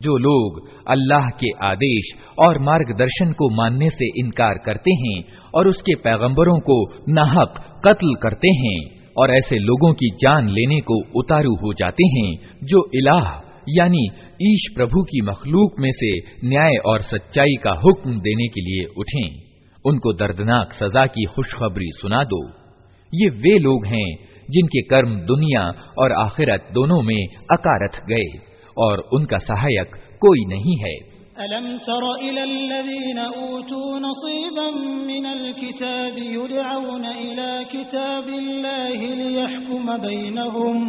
जो लोग अल्लाह के आदेश और मार्गदर्शन को मानने से इनकार करते हैं और उसके पैगंबरों को नाहक कत्ल करते हैं और ऐसे लोगों की जान लेने को उतारू हो जाते हैं जो इलाह यानी ईश प्रभु की मखलूक में से न्याय और सच्चाई का हुक्म देने के लिए उठें उनको दर्दनाक सजा की खुशखबरी सुना दो ये वे लोग हैं जिनके कर्म दुनिया और आखिरत दोनों में अकारथ गए और उनका सहायक कोई नहीं है अलम तर इलल्लज़ीन ऊतू नसीबम मिनल किताब युदऊन इला किताबिल्लाहि लियहकुम बैनहुम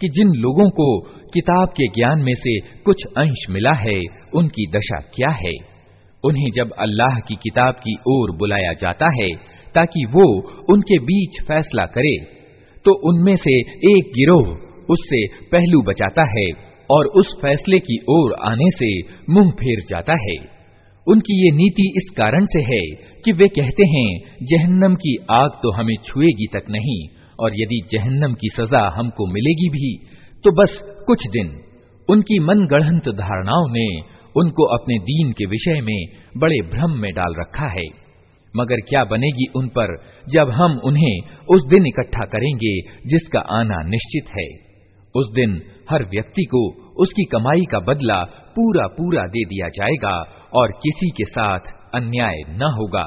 कि जिन लोगों को किताब के ज्ञान में से कुछ अंश मिला है, उनकी दशा क्या है? उन्हें जब अल्लाह की किताब की ओर बुलाया जाता है, ताकि वो उनके बीच फैसला करे तो उनमें से एक गिरोह उससे पहलू बचाता है और उस फैसले की ओर आने से मुँह फेर जाता है। उनकी ये नीति इस कारण से है कि वे कहते हैं, जहन्नम की आग तो हमें छुएगी तक नहीं और यदि जहन्नम की सजा हमको मिलेगी भी तो बस कुछ दिन उनकी मन गढ़ंत धारणाओं ने उनको अपने दीन के विषय में बड़े भ्रम में डाल रखा है। मगर क्या बनेगी उन पर जब हम उन्हें उस दिन इकट्ठा करेंगे जिसका आना निश्चित है? उस दिन हर व्यक्ति को उसकी कमाई का बदला पूरा पूरा दे दिया जाएगा और किसी के साथ अन्याय न होगा।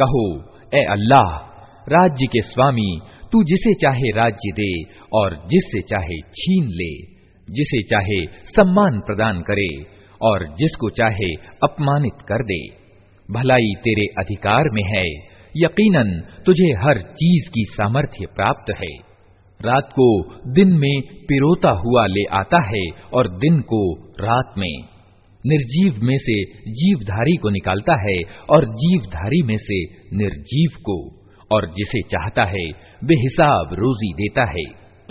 कहो ए अल्लाह राज्य के स्वामी तू जिसे चाहे राज्य दे और जिससे चाहे छीन ले जिसे चाहे सम्मान प्रदान करे और जिसको चाहे अपमानित कर दे। भलाई तेरे अधिकार में है। यकीनन, तुझे हर चीज़ की सामर्थ्य प्राप्त है। रात को दिन में पिरोता हुआ ले आता है और दिन को रात में। निर्जीव में से जीवधारी को निकालता है और जीवधारी में से निर्जीव को। और जिसे चाहता है, बेहिसाब रोजी देता है।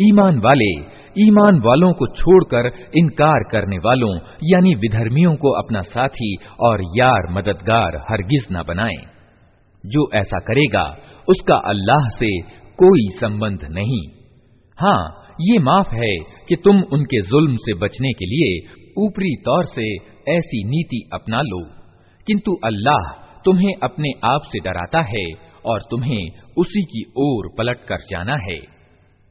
ईमान वाले ईमान वालों को छोड़कर इनकार करने वालों यानी विधर्मियों को अपना साथी और यार मददगार हरगिज न बनाएं जो ऐसा करेगा उसका अल्लाह से कोई संबंध नहीं। हाँ ये माफ़ है कि तुम उनके जुल्म से बचने के लिए ऊपरी तौर से ऐसी नीति अपना लो। किंतु अल्लाह तुम्हें अपने आप से डराता है और तुम्हें उसी की ओर पलट कर जाना है।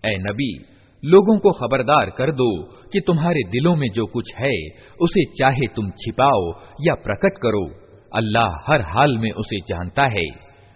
ए नबी, लोगों को खबरदार कर दो कि तुम्हारे दिलों में जो कुछ है, उसे चाहे तुम छिपाओ या प्रकट करो। अल्लाह हर हाल में उसे जानता है।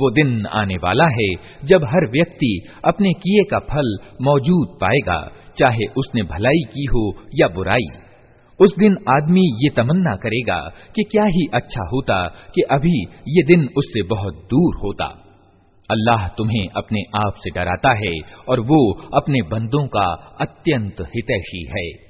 वो दिन आने वाला है जब हर व्यक्ति अपने किए का फल मौजूद पाएगा, चाहे उसने भलाई की हो या बुराई। उस दिन आदमी ये तमन्ना करेगा कि क्या ही अच्छा होता कि अभी ये दिन उससे बहुत दूर होता। अल्लाह तुम्हें अपने आप से डराता है और वो अपने बंदों का अत्यंत हितैषी है।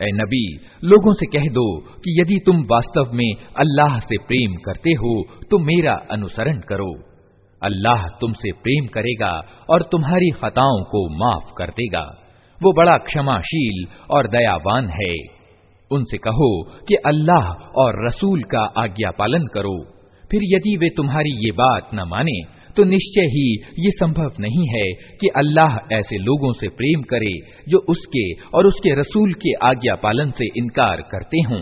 ए नबी, लोगों से कह दो कि यदि तुम वास्तव में अल्लाह से प्रेम करते हो तो मेरा अनुसरण करो। अल्लाह तुमसे प्रेम करेगा और तुम्हारी खताओं को माफ़ कर देगा। वो बड़ा क्षमाशील और दयावान है। उनसे कहो कि अल्लाह और रसूल का आज्ञा पालन करो। फिर यदि वे तुम्हारी ये बात न माने तो निश्चय ही ये संभव नहीं है कि अल्लाह ऐसे लोगों से प्रेम करे जो उसके और उसके रसूल के आज्ञा पालन से इनकार करते हों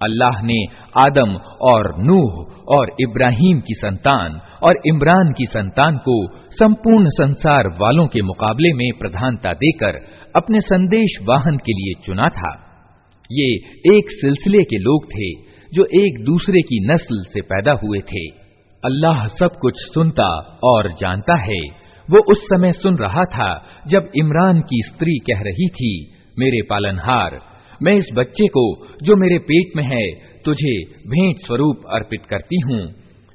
अल्लाह ने आदम और नूह और इब्राहिम की संतान और इमरान की संतान को संपूर्ण संसार वालों के मुकाबले में प्रधानता देकर अपने संदेश वाहन के लिए चुना था ये एक सिलसिले के लोग थे जो एक दूसरे की नस्ल से पैदा हुए थे। अल्लाह सब कुछ सुनता और जानता है। वो उस समय सुन रहा था जब इमरान की स्त्री कह रही थी, मेरे पालनहार, मैं इस बच्चे को जो मेरे पेट में है, तुझे भेंट स्वरूप अर्पित करती हूँ।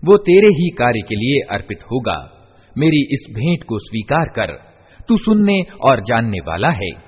वो तेरे ही कार्य के लिए अर्पित होगा। मेरी इस भेंट को स्वीकार कर। तू सुनने और जानने वाला है।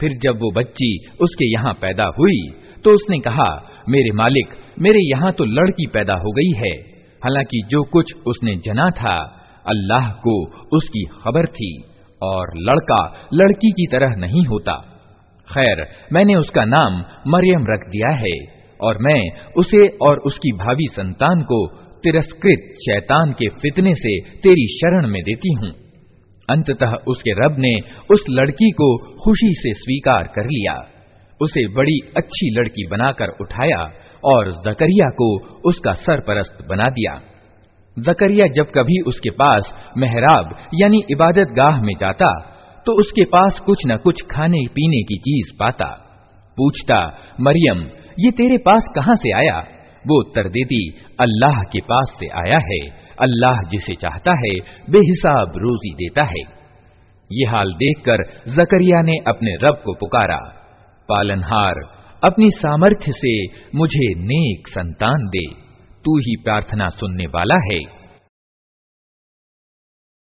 फिर जब वो बच्ची उसके यहाँ पैदा हुई तो उसने कहा मेरे मालिक मेरे यहाँ तो लड़की पैदा हो गई है हालांकि जो कुछ उसने जना था अल्लाह को उसकी खबर थी और लड़का लड़की की तरह नहीं होता। खैर, मैंने उसका नाम मरियम रख दिया है और मैं उसे और उसकी भावी संतान को तिरस्कृत शैतान के फितने से तेरी शरण में देती हूँ। अंततः उसके रब ने उस लड़की को खुशी से स्वीकार कर लिया। उसे बड़ी अच्छी लड़की बनाकर उठाया और जकरिया को उसका सरपरस्त बना दिया। जकरिया जब कभी उसके पास मेहराब, यानी इबादत गाह में जाता तो उसके पास कुछ न कुछ खाने पीने की चीज़ पाता। पूछता, मरियम, ये तेरे पास कहाँ से आया? वो उत्तर देती, अल्लाह के पास से आया है। अल्लाह जिसे चाहता है, बेहिसाब रोजी देता है। ये हाल देखकर जकरिया ने अपने रब को पुकारा, पालनहार, अपनी सामर्थ्य से मुझे नेक संतान दे। तू ही प्रार्थना सुनने वाला है।